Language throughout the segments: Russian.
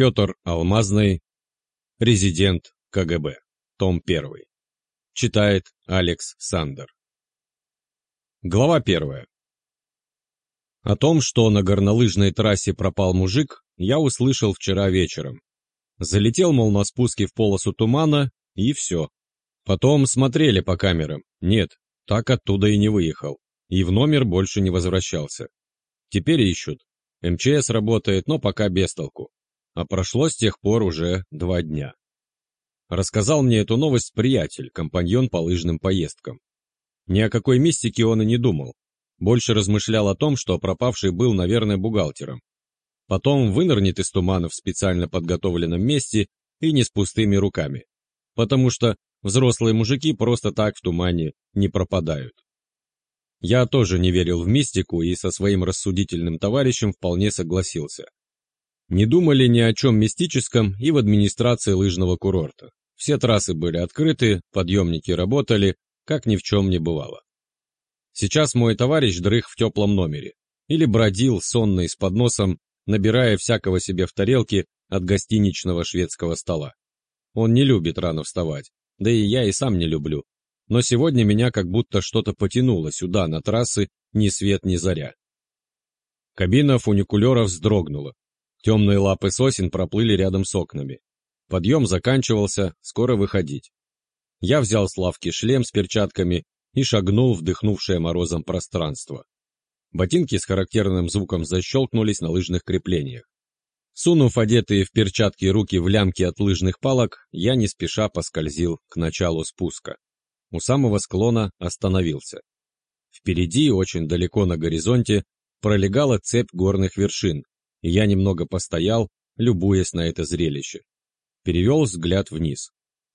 Петр Алмазный, резидент КГБ, том 1. Читает Алекс Сандер. Глава 1. О том, что на горнолыжной трассе пропал мужик, я услышал вчера вечером. Залетел, мол, на спуске в полосу тумана, и все. Потом смотрели по камерам. Нет, так оттуда и не выехал. И в номер больше не возвращался. Теперь ищут. МЧС работает, но пока без толку а прошло с тех пор уже два дня. Рассказал мне эту новость приятель, компаньон по лыжным поездкам. Ни о какой мистике он и не думал. Больше размышлял о том, что пропавший был, наверное, бухгалтером. Потом вынырнет из тумана в специально подготовленном месте и не с пустыми руками. Потому что взрослые мужики просто так в тумане не пропадают. Я тоже не верил в мистику и со своим рассудительным товарищем вполне согласился. Не думали ни о чем мистическом и в администрации лыжного курорта. Все трассы были открыты, подъемники работали, как ни в чем не бывало. Сейчас мой товарищ дрых в теплом номере или бродил сонный с подносом, набирая всякого себе в тарелки от гостиничного шведского стола. Он не любит рано вставать, да и я и сам не люблю. Но сегодня меня как будто что-то потянуло сюда, на трассы, ни свет, ни заря. Кабина фуникулера вздрогнула, Темные лапы сосен проплыли рядом с окнами. Подъем заканчивался, скоро выходить. Я взял с лавки шлем с перчатками и шагнул в дыхнувшее морозом пространство. Ботинки с характерным звуком защелкнулись на лыжных креплениях. Сунув одетые в перчатки руки в лямки от лыжных палок, я не спеша поскользил к началу спуска. У самого склона остановился. Впереди, очень далеко на горизонте, пролегала цепь горных вершин, я немного постоял, любуясь на это зрелище. Перевел взгляд вниз.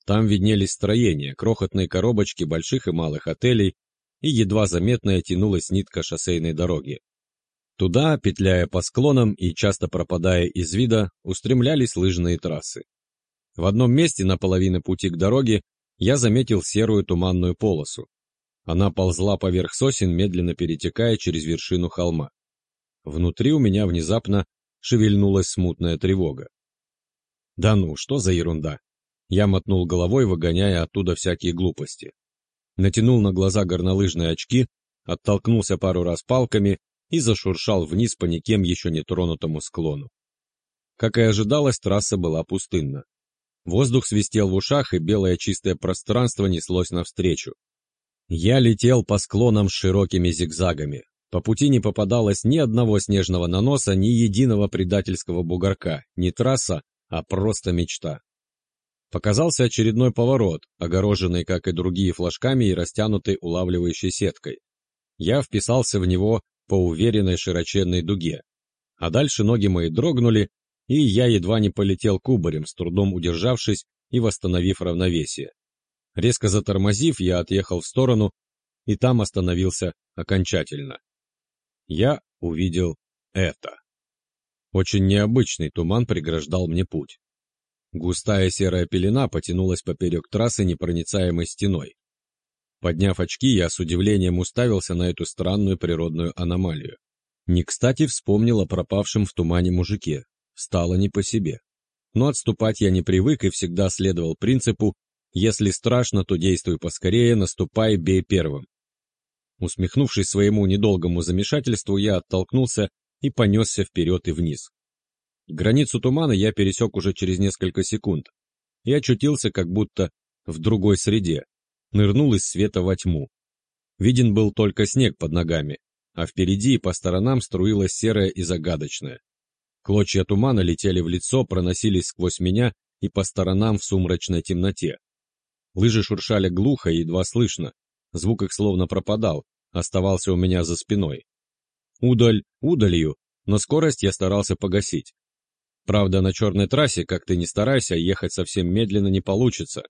Там виднелись строения, крохотные коробочки больших и малых отелей, и едва заметная тянулась нитка шоссейной дороги. Туда, петляя по склонам и часто пропадая из вида, устремлялись лыжные трассы. В одном месте на половине пути к дороге я заметил серую туманную полосу. Она ползла поверх сосен, медленно перетекая через вершину холма. Внутри у меня внезапно шевельнулась смутная тревога. Да ну, что за ерунда? Я мотнул головой, выгоняя оттуда всякие глупости. Натянул на глаза горнолыжные очки, оттолкнулся пару раз палками и зашуршал вниз по никем еще не тронутому склону. Как и ожидалось, трасса была пустынна. Воздух свистел в ушах, и белое чистое пространство неслось навстречу. Я летел по склонам с широкими зигзагами, по пути не попадалось ни одного снежного наноса, ни единого предательского бугорка, ни трасса, а просто мечта. Показался очередной поворот, огороженный, как и другие, флажками и растянутый улавливающей сеткой. Я вписался в него по уверенной широченной дуге. А дальше ноги мои дрогнули, и я едва не полетел кубарем, с трудом удержавшись и восстановив равновесие. Резко затормозив, я отъехал в сторону, и там остановился окончательно я увидел это. Очень необычный туман преграждал мне путь. Густая серая пелена потянулась поперек трассы непроницаемой стеной. Подняв очки, я с удивлением уставился на эту странную природную аномалию. Не кстати вспомнил о пропавшем в тумане мужике. Стало не по себе. Но отступать я не привык и всегда следовал принципу «если страшно, то действуй поскорее, наступай, бей первым». Усмехнувшись своему недолгому замешательству, я оттолкнулся и понесся вперед и вниз. Границу тумана я пересек уже через несколько секунд и очутился как будто в другой среде, нырнул из света во тьму. Виден был только снег под ногами, а впереди и по сторонам струилась серая и загадочная. Клочья тумана летели в лицо, проносились сквозь меня и по сторонам в сумрачной темноте. Лыжи шуршали глухо и едва слышно, звук их словно пропадал, оставался у меня за спиной. Удаль удалью, но скорость я старался погасить. Правда, на черной трассе, как ты ни старайся, ехать совсем медленно не получится,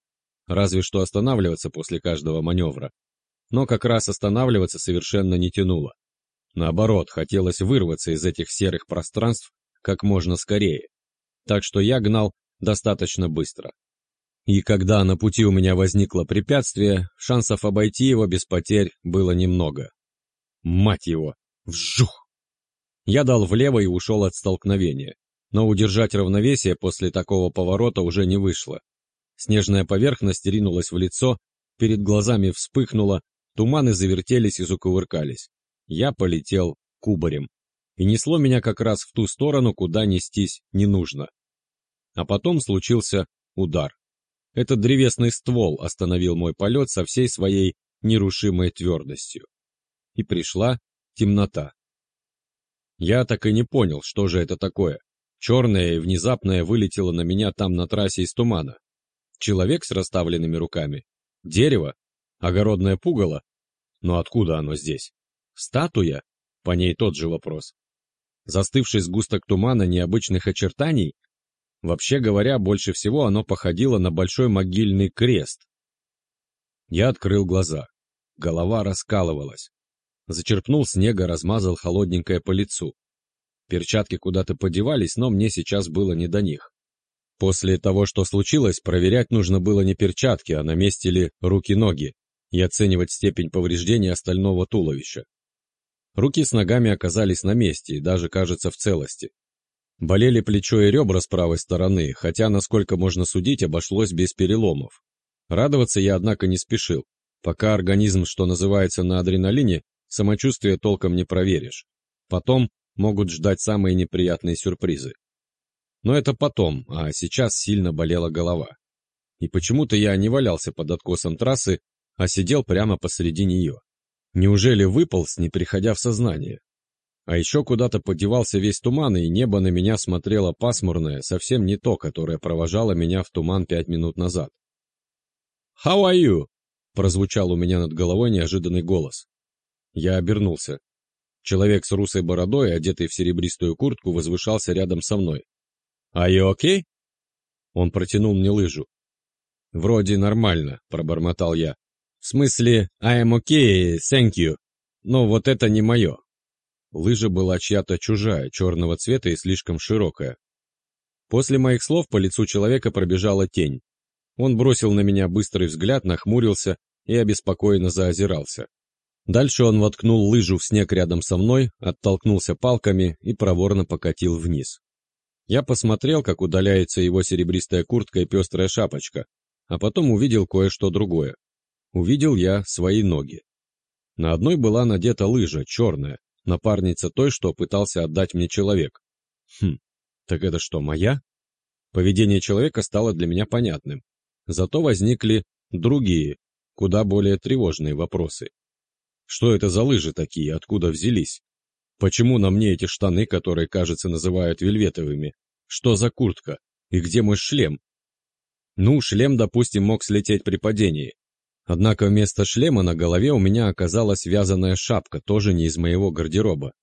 разве что останавливаться после каждого маневра. Но как раз останавливаться совершенно не тянуло. Наоборот, хотелось вырваться из этих серых пространств как можно скорее. Так что я гнал достаточно быстро. И когда на пути у меня возникло препятствие, шансов обойти его без потерь было немного. Мать его! Вжух! Я дал влево и ушел от столкновения. но удержать равновесие после такого поворота уже не вышло. Снежная поверхность ринулась в лицо, перед глазами вспыхнуло, туманы завертелись и закувыркались. Я полетел кубарем. И несло меня как раз в ту сторону, куда нестись не нужно. А потом случился удар. Этот древесный ствол остановил мой полет со всей своей нерушимой твердостью. И пришла темнота. Я так и не понял, что же это такое. Черное и внезапное вылетело на меня там на трассе из тумана. Человек с расставленными руками? Дерево? Огородное пугало? Но откуда оно здесь? Статуя? По ней тот же вопрос. Застывший сгусток тумана необычных очертаний? Вообще говоря, больше всего оно походило на большой могильный крест. Я открыл глаза. Голова раскалывалась. Зачерпнул снега, размазал холодненькое по лицу. Перчатки куда-то подевались, но мне сейчас было не до них. После того, что случилось, проверять нужно было не перчатки, а на месте ли руки-ноги, и оценивать степень повреждения остального туловища. Руки с ногами оказались на месте и даже, кажется, в целости. Болели плечо и ребра с правой стороны, хотя, насколько можно судить, обошлось без переломов. Радоваться я, однако, не спешил. Пока организм, что называется, на адреналине, самочувствие толком не проверишь. Потом могут ждать самые неприятные сюрпризы. Но это потом, а сейчас сильно болела голова. И почему-то я не валялся под откосом трассы, а сидел прямо посреди нее. Неужели выполз, не приходя в сознание? А еще куда-то подевался весь туман, и небо на меня смотрело пасмурное, совсем не то, которое провожало меня в туман пять минут назад. «How are you?» — прозвучал у меня над головой неожиданный голос. Я обернулся. Человек с русой бородой, одетый в серебристую куртку, возвышался рядом со мной. «Are you okay?» Он протянул мне лыжу. «Вроде нормально», — пробормотал я. «В смысле, I am okay, thank you. Но вот это не мое». Лыжа была чья-то чужая, черного цвета и слишком широкая. После моих слов по лицу человека пробежала тень. Он бросил на меня быстрый взгляд, нахмурился и обеспокоенно заозирался. Дальше он воткнул лыжу в снег рядом со мной, оттолкнулся палками и проворно покатил вниз. Я посмотрел, как удаляется его серебристая куртка и пестрая шапочка, а потом увидел кое-что другое. Увидел я свои ноги. На одной была надета лыжа, черная, напарница той, что пытался отдать мне человек. Хм, так это что, моя? Поведение человека стало для меня понятным. Зато возникли другие, куда более тревожные вопросы. Что это за лыжи такие, откуда взялись? Почему на мне эти штаны, которые, кажется, называют вельветовыми? Что за куртка? И где мой шлем? Ну, шлем, допустим, мог слететь при падении. Однако вместо шлема на голове у меня оказалась вязаная шапка, тоже не из моего гардероба.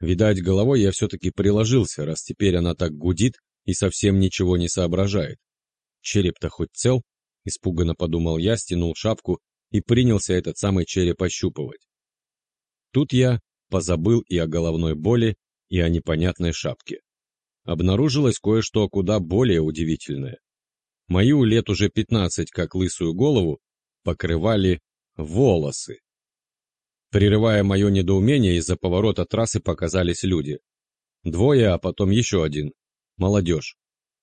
Видать, головой я все-таки приложился, раз теперь она так гудит и совсем ничего не соображает. Череп-то хоть цел? Испуганно подумал я, стянул шапку и принялся этот самый череп ощупывать. Тут я позабыл и о головной боли, и о непонятной шапке. Обнаружилось кое-что куда более удивительное. Мою лет уже пятнадцать, как лысую голову, покрывали волосы. Прерывая мое недоумение, из-за поворота трассы показались люди. Двое, а потом еще один. Молодежь.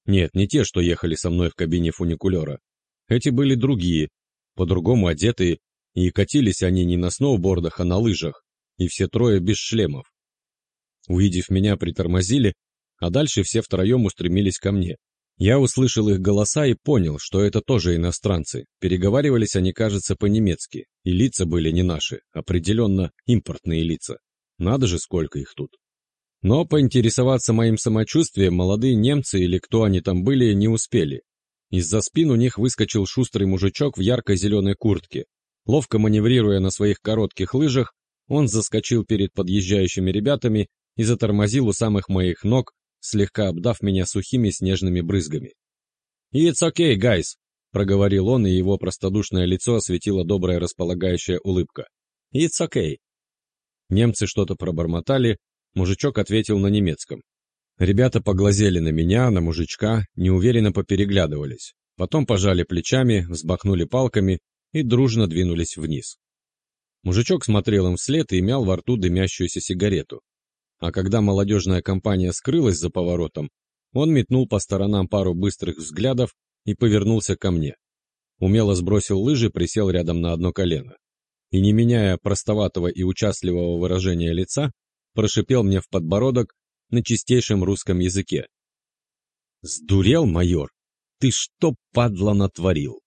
Нет, не те, что ехали со мной в кабине фуникулера. Эти были другие, по-другому одетые, и катились они не на сноубордах, а на лыжах, и все трое без шлемов. Увидев меня, притормозили, а дальше все втроем устремились ко мне. Я услышал их голоса и понял, что это тоже иностранцы. Переговаривались они, кажется, по-немецки, и лица были не наши, определенно импортные лица. Надо же, сколько их тут. Но поинтересоваться моим самочувствием молодые немцы или кто они там были не успели. Из-за спин у них выскочил шустрый мужичок в ярко-зеленой куртке. Ловко маневрируя на своих коротких лыжах, он заскочил перед подъезжающими ребятами и затормозил у самых моих ног, слегка обдав меня сухими снежными брызгами. «It's okay, guys!» — проговорил он, и его простодушное лицо осветила добрая располагающая улыбка. «It's okay!» Немцы что-то пробормотали, мужичок ответил на немецком. Ребята поглазели на меня, на мужичка, неуверенно попереглядывались. Потом пожали плечами, взбахнули палками и дружно двинулись вниз. Мужичок смотрел им вслед и имял во рту дымящуюся сигарету. А когда молодежная компания скрылась за поворотом, Он метнул по сторонам пару быстрых взглядов и повернулся ко мне. Умело сбросил лыжи, присел рядом на одно колено. И, не меняя простоватого и участливого выражения лица, прошипел мне в подбородок на чистейшем русском языке. «Сдурел, майор? Ты что, падла, натворил?»